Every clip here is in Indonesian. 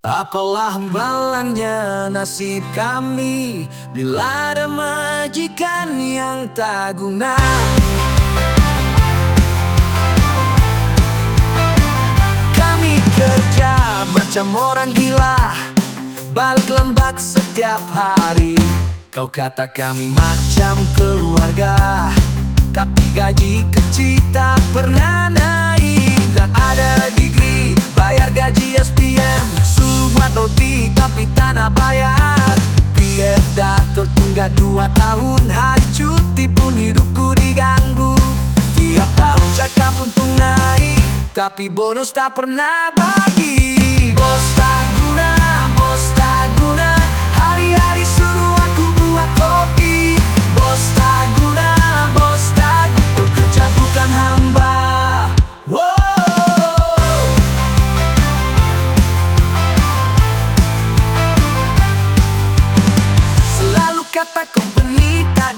Apalah balangnya nasib kami Bila ada majikan yang tak guna. Kami kerja macam orang gila Balik lembak setiap hari. Kau kata kami macam keluarga Tapi gaji kecil tak pernah naik. Dan ada tertunggak dua tahun Hari cuti pun hidupku diganggu. Tiap tahun cakap untung naik Tapi bonus tak pernah bagi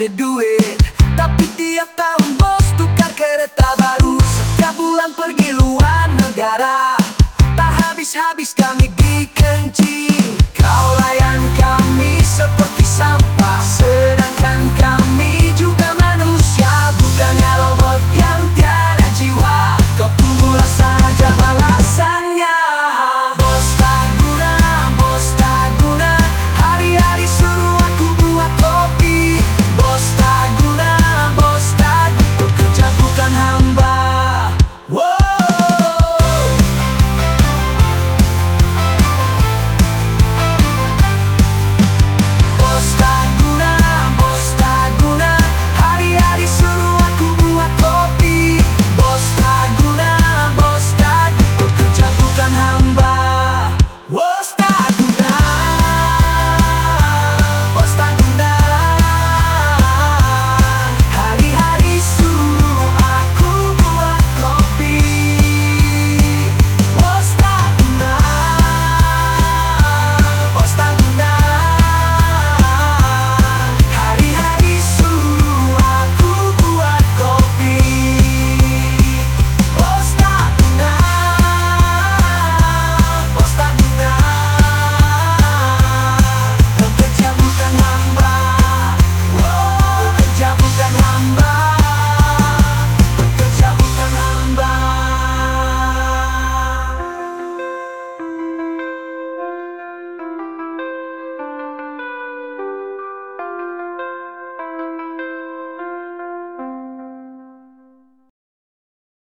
ada duit. Tapi tiap tahun bos tukar kereta baru. Setiap bulan pergi luar negara